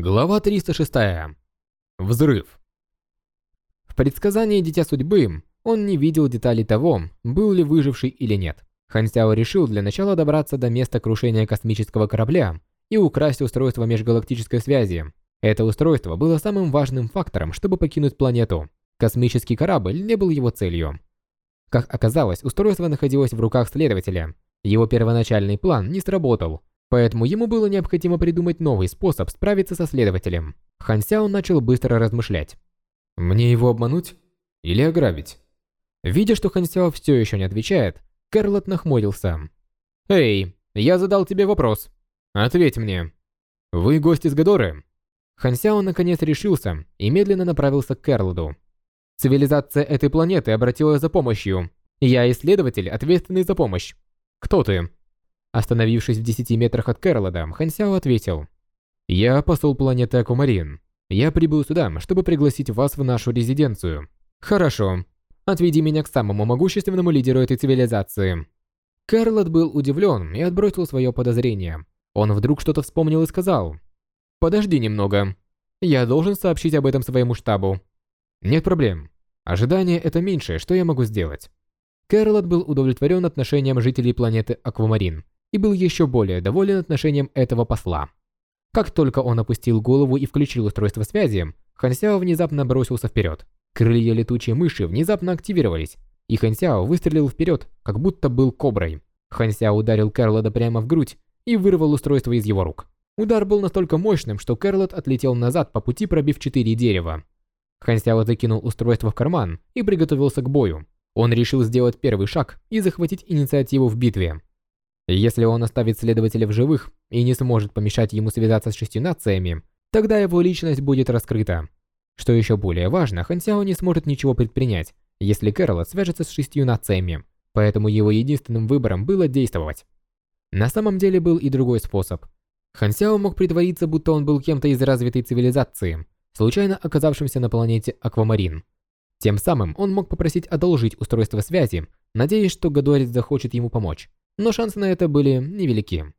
Глава 306. Взрыв. В предсказании Дитя Судьбы он не видел деталей того, был ли выживший или нет. Хан Сяо решил для начала добраться до места крушения космического корабля и украсть устройство межгалактической связи. Это устройство было самым важным фактором, чтобы покинуть планету. Космический корабль не был его целью. Как оказалось, устройство находилось в руках следователя. Его первоначальный план не сработал, Поэтому ему было необходимо придумать новый способ справиться со следователем. Хан Сяо начал быстро размышлять. «Мне его обмануть? Или ограбить?» Видя, что Хан Сяо все еще не отвечает, Карлот нахмурился. «Эй, я задал тебе вопрос. Ответь мне. Вы гость из Гадоры?» Хан Сяо наконец решился и медленно направился к Карлоду. «Цивилизация этой планеты обратилась за помощью. Я исследователь, ответственный за помощь. Кто ты?» Остановившись в 10 метрах от Кэролода, Хансяо ответил. «Я посол планеты Акумарин. Я прибыл сюда, чтобы пригласить вас в нашу резиденцию». «Хорошо. Отведи меня к самому могущественному лидеру этой цивилизации». Карлот был удивлен и отбросил свое подозрение. Он вдруг что-то вспомнил и сказал. «Подожди немного. Я должен сообщить об этом своему штабу». «Нет проблем. Ожидание – это меньшее, что я могу сделать». Кэрлот был удовлетворен отношением жителей планеты Аквамарин и был еще более доволен отношением этого посла. Как только он опустил голову и включил устройство связи, Хансяо внезапно бросился вперед. Крылья летучей мыши внезапно активировались, и Хансяо выстрелил вперед, как будто был коброй. Хансяо ударил Кэрлода прямо в грудь и вырвал устройство из его рук. Удар был настолько мощным, что Кэрлот отлетел назад по пути, пробив четыре дерева. Хансяо закинул устройство в карман и приготовился к бою. Он решил сделать первый шаг и захватить инициативу в битве. Если он оставит следователя в живых и не сможет помешать ему связаться с шестью нациями, тогда его личность будет раскрыта. Что еще более важно, Хан Сяо не сможет ничего предпринять, если Кэрол свяжется с шестью нациями, поэтому его единственным выбором было действовать. На самом деле был и другой способ. Хан Сяо мог притвориться, будто он был кем-то из развитой цивилизации, случайно оказавшимся на планете Аквамарин. Тем самым он мог попросить одолжить устройство связи, надеясь, что Гадорец захочет ему помочь но шансы на это были невелики.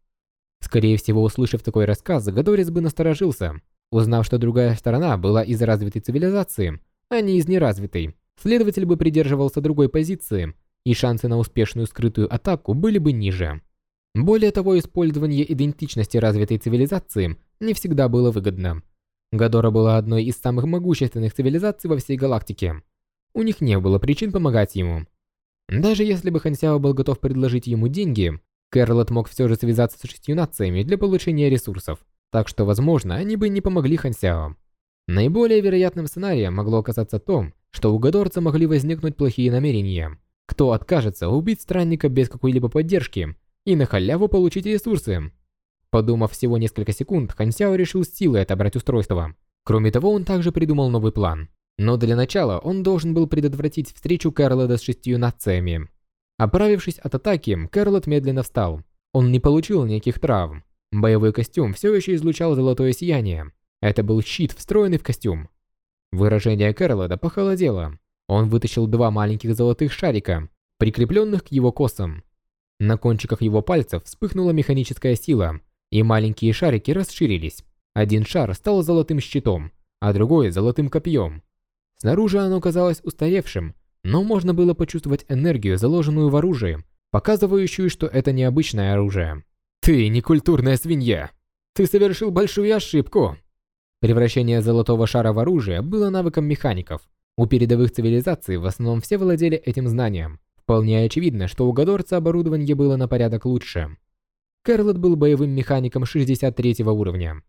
Скорее всего, услышав такой рассказ, Гадорис бы насторожился, узнав, что другая сторона была из развитой цивилизации, а не из неразвитой. Следователь бы придерживался другой позиции, и шансы на успешную скрытую атаку были бы ниже. Более того, использование идентичности развитой цивилизации не всегда было выгодно. Гадора была одной из самых могущественных цивилизаций во всей галактике. У них не было причин помогать ему. Даже если бы Хансяо был готов предложить ему деньги, Кэрлот мог все же связаться с шестью нациями для получения ресурсов, так что, возможно, они бы не помогли Хансяо. Наиболее вероятным сценарием могло оказаться то, что у Гадорца могли возникнуть плохие намерения. Кто откажется убить странника без какой-либо поддержки и на халяву получить ресурсы? Подумав всего несколько секунд, Хансяо решил силой отобрать устройство. Кроме того, он также придумал новый план. Но для начала он должен был предотвратить встречу Кэрлода с шестью нациями. Оправившись от атаки, Кэрлот медленно встал. Он не получил никаких травм. Боевой костюм все еще излучал золотое сияние. Это был щит, встроенный в костюм. Выражение Кэрлода похолодело. Он вытащил два маленьких золотых шарика, прикрепленных к его косам. На кончиках его пальцев вспыхнула механическая сила, и маленькие шарики расширились. Один шар стал золотым щитом, а другой – золотым копьем. Снаружи оно казалось устаревшим, но можно было почувствовать энергию, заложенную в оружие, показывающую, что это необычное оружие. «Ты не культурная свинья! Ты совершил большую ошибку!» Превращение золотого шара в оружие было навыком механиков. У передовых цивилизаций в основном все владели этим знанием. Вполне очевидно, что у Гадорца оборудование было на порядок лучше. Кэрлот был боевым механиком 63 уровня.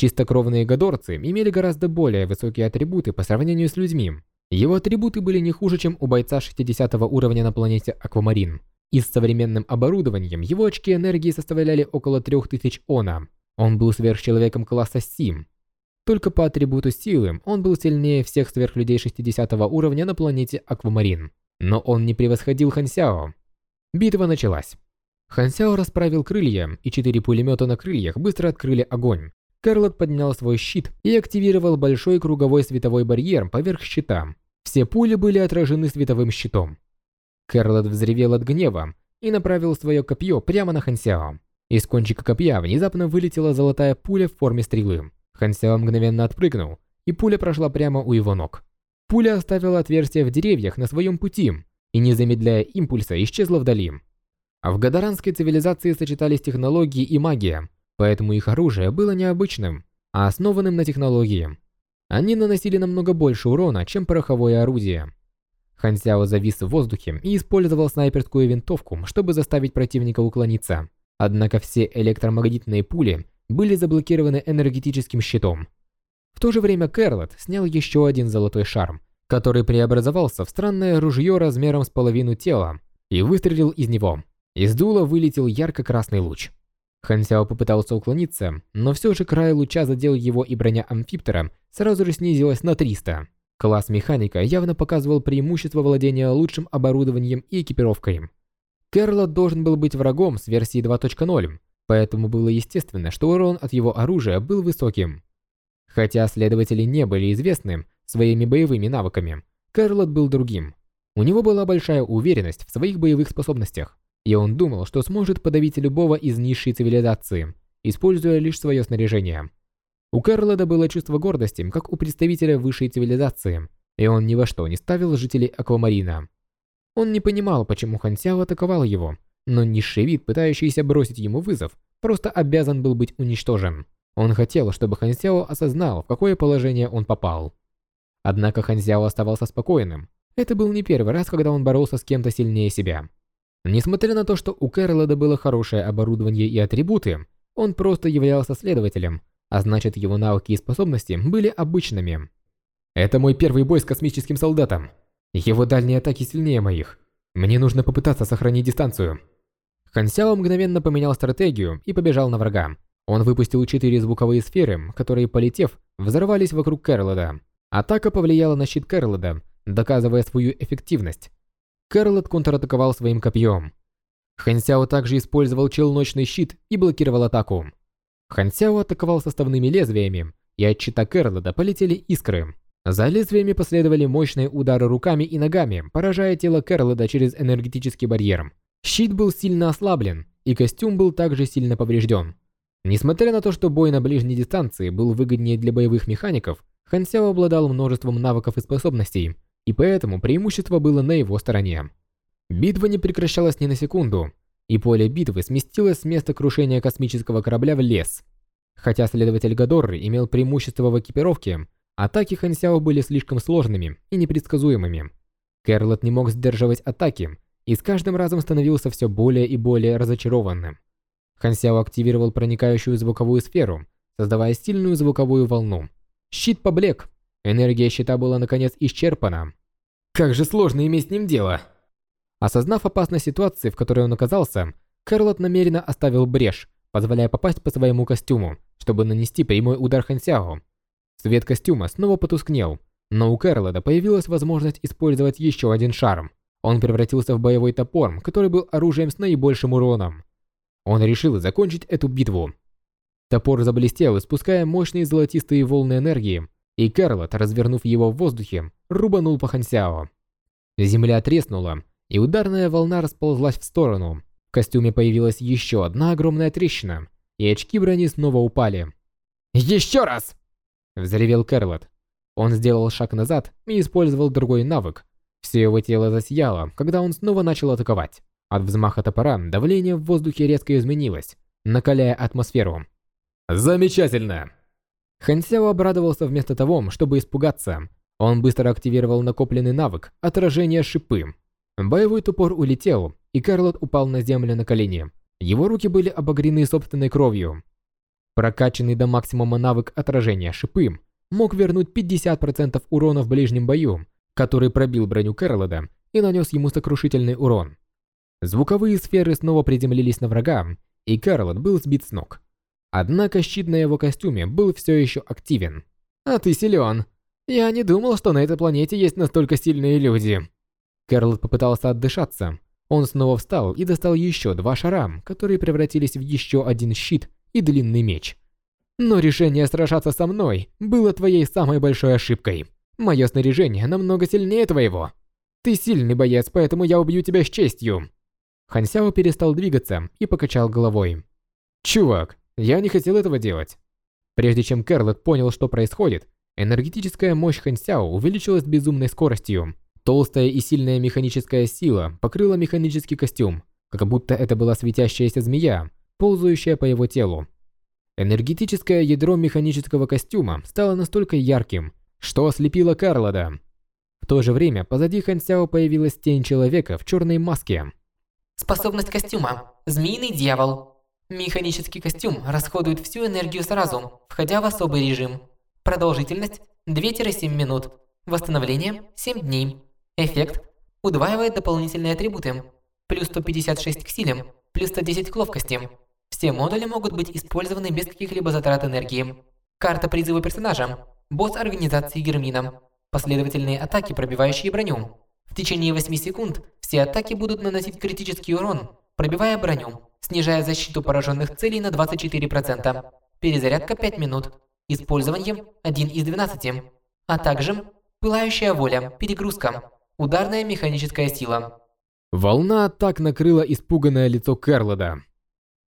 Чистокровные гадорцы имели гораздо более высокие атрибуты по сравнению с людьми. Его атрибуты были не хуже, чем у бойца 60 уровня на планете Аквамарин. И с современным оборудованием его очки энергии составляли около 3000 она. Он был сверхчеловеком класса Сим. Только по атрибуту силы он был сильнее всех сверхлюдей 60 уровня на планете Аквамарин. Но он не превосходил Хансяо. Битва началась. Хансяо расправил крылья, и четыре пулемета на крыльях быстро открыли огонь. Карлот поднял свой щит и активировал большой круговой световой барьер поверх щита. Все пули были отражены световым щитом. Карлот взревел от гнева и направил свое копье прямо на Хансяо. Из кончика копья внезапно вылетела золотая пуля в форме стрелы. Хан Сяо мгновенно отпрыгнул, и пуля прошла прямо у его ног. Пуля оставила отверстие в деревьях на своем пути и, не замедляя импульса, исчезла вдали. А в гадаранской цивилизации сочетались технологии и магия, поэтому их оружие было необычным, а основанным на технологии. Они наносили намного больше урона, чем пороховое орудие. Хан Сяо завис в воздухе и использовал снайперскую винтовку, чтобы заставить противника уклониться. Однако все электромагнитные пули были заблокированы энергетическим щитом. В то же время Кэрлот снял еще один золотой шарм, который преобразовался в странное ружье размером с половину тела и выстрелил из него. Из дула вылетел ярко-красный луч. Хан Сяо попытался уклониться, но все же край луча задел его и броня амфиптера сразу же снизилась на 300. Класс механика явно показывал преимущество владения лучшим оборудованием и экипировкой. Кэрлот должен был быть врагом с версии 2.0, поэтому было естественно, что урон от его оружия был высоким. Хотя следователи не были известны своими боевыми навыками, Кэрлот был другим. У него была большая уверенность в своих боевых способностях, и он думал, что сможет подавить любого из низшей цивилизации, используя лишь свое снаряжение. У Кэрлода было чувство гордости, как у представителя высшей цивилизации, и он ни во что не ставил жителей Аквамарина. Он не понимал, почему Хан Сяо атаковал его, но низший вид, пытающийся бросить ему вызов, просто обязан был быть уничтожен. Он хотел, чтобы Хан Сяо осознал, в какое положение он попал. Однако Хан Сяо оставался спокойным. Это был не первый раз, когда он боролся с кем-то сильнее себя. Несмотря на то, что у Кэрлода было хорошее оборудование и атрибуты, он просто являлся следователем, а значит его навыки и способности были обычными. Это мой первый бой с космическим солдатом. Его дальние атаки сильнее моих. Мне нужно попытаться сохранить дистанцию. Хан Сяо мгновенно поменял стратегию и побежал на врага. Он выпустил четыре звуковые сферы, которые, полетев, взорвались вокруг Кэрлода. Атака повлияла на щит Кэрлода, доказывая свою эффективность. Кэрлот контратаковал своим копьем. Хан Сяо также использовал челночный щит и блокировал атаку. Хан Сяо атаковал составными лезвиями, и от щита Кэрлода полетели искры. За лезвиями последовали мощные удары руками и ногами, поражая тело Кэрлода через энергетический барьер. Щит был сильно ослаблен, и костюм был также сильно поврежден. Несмотря на то, что бой на ближней дистанции был выгоднее для боевых механиков, Хан Сяо обладал множеством навыков и способностей, и поэтому преимущество было на его стороне. Битва не прекращалась ни на секунду, и поле битвы сместилось с места крушения космического корабля в лес. Хотя следователь Гадорры имел преимущество в экипировке, атаки Хансяо были слишком сложными и непредсказуемыми. Кэрлот не мог сдерживать атаки и с каждым разом становился все более и более разочарованным. Хансяо активировал проникающую звуковую сферу, создавая сильную звуковую волну. Щит поблек, Энергия щита была наконец исчерпана. Как же сложно иметь с ним дело. Осознав опасность ситуации, в которой он оказался, Карлот намеренно оставил брешь, позволяя попасть по своему костюму, чтобы нанести прямой удар Хансяо. Свет костюма снова потускнел, но у Карлода появилась возможность использовать еще один шарм. Он превратился в боевой топор, который был оружием с наибольшим уроном. Он решил закончить эту битву. Топор заблестел, испуская мощные золотистые волны энергии, и Карлот, развернув его в воздухе, рубанул по Хансяо. Земля треснула, и ударная волна расползлась в сторону. В костюме появилась еще одна огромная трещина, и очки брони снова упали. «Еще раз!» – взревел Карлот. Он сделал шаг назад и использовал другой навык. Все его тело засияло, когда он снова начал атаковать. От взмаха топора давление в воздухе резко изменилось, накаляя атмосферу. «Замечательно!» Хансяо обрадовался вместо того, чтобы испугаться. Он быстро активировал накопленный навык отражения шипы. Боевой топор улетел, и Карлот упал на землю на колени. Его руки были обогрены собственной кровью. Прокачанный до максимума навык отражения шипы мог вернуть 50% урона в ближнем бою, который пробил броню Кэрлода и нанес ему сокрушительный урон. Звуковые сферы снова приземлились на врага, и Кэрлот был сбит с ног. Однако щит на его костюме был все еще активен. «А ты силен. Я не думал, что на этой планете есть настолько сильные люди». Кэрлот попытался отдышаться. Он снова встал и достал еще два шара, которые превратились в еще один щит и длинный меч. Но решение сражаться со мной было твоей самой большой ошибкой. Мое снаряжение намного сильнее твоего. Ты сильный боец, поэтому я убью тебя с честью. Хансяо перестал двигаться и покачал головой. Чувак, я не хотел этого делать. Прежде чем Кэрлот понял, что происходит, энергетическая мощь Хансяо увеличилась безумной скоростью. Толстая и сильная механическая сила покрыла механический костюм, как будто это была светящаяся змея, ползающая по его телу. Энергетическое ядро механического костюма стало настолько ярким, что ослепило Карлода. В то же время позади Хансяо появилась тень человека в черной маске. Способность костюма. Змеиный дьявол. Механический костюм расходует всю энергию сразу, входя в особый режим. Продолжительность 2-7 минут. Восстановление 7 дней. Эффект удваивает дополнительные атрибуты. Плюс 156 к силе, плюс 110 к ловкости. Все модули могут быть использованы без каких-либо затрат энергии. Карта призыва персонажа. Босс организации Гермина. Последовательные атаки, пробивающие броню. В течение 8 секунд все атаки будут наносить критический урон, пробивая броню, снижая защиту пораженных целей на 24%. Перезарядка 5 минут. Использование 1 из 12. А также пылающая воля, перегрузка, ударная механическая сила. Волна атак накрыла испуганное лицо Карлода.